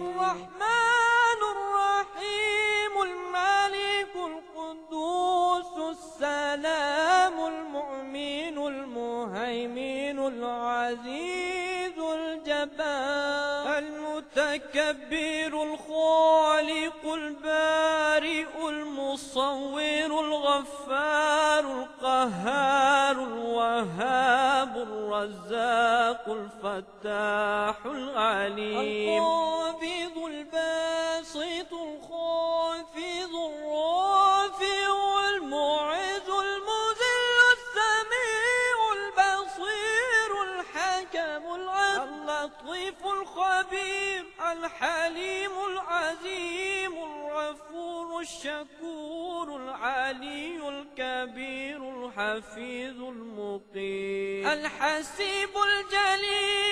الرحمن الرحيم الملك القدوس السلام المؤمن المهيمن العزيز الجبار المتكبر الخ الفتاح العليم. القابض الباسط الخافض الرافع المعز المذل السميع البصير الحكم العدل اللطيف الخبير الحليم العزيم الغفور الشكور العلي الكبير الحفيظ المقيم. الحسيب الجليل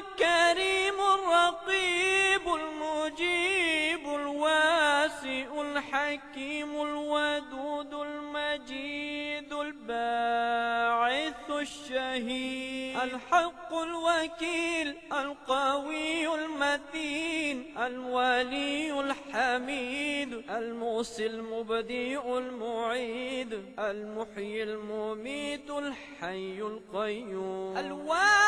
الكريم الرقيب المجيب الواسع الحكيم الودود المجيد الباعث الشهيد الحق الوكيل القوي المتين الولي الحميد الموصي المبديع المعيد المحيي المميت الحي القيوم الواجد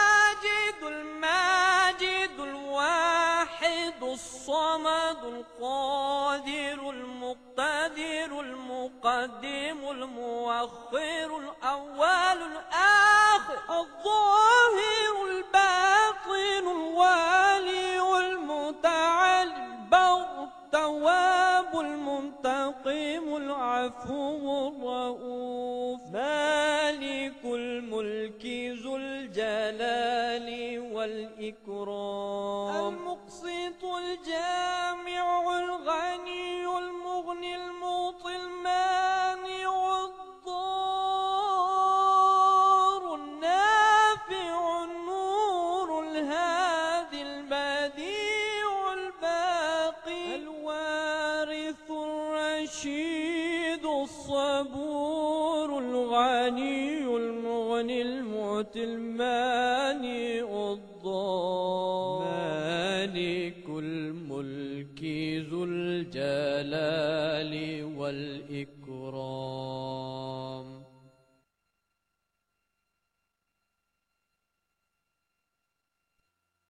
الصمد القادر المقتدر المقدم المؤخر الأول الآخر الظاهر الباطن الوالي المتعالي البر التواب المنتقم العفو الرؤوف مالك الملك ذو الجلال والإكرام المقسط الجامع الغني المغني المعطي المانع الضار النافع النور الهادي البديع الباقي الوارث الرشيد الصبور الغني المغني المعطي المانع الجلال والإكرام.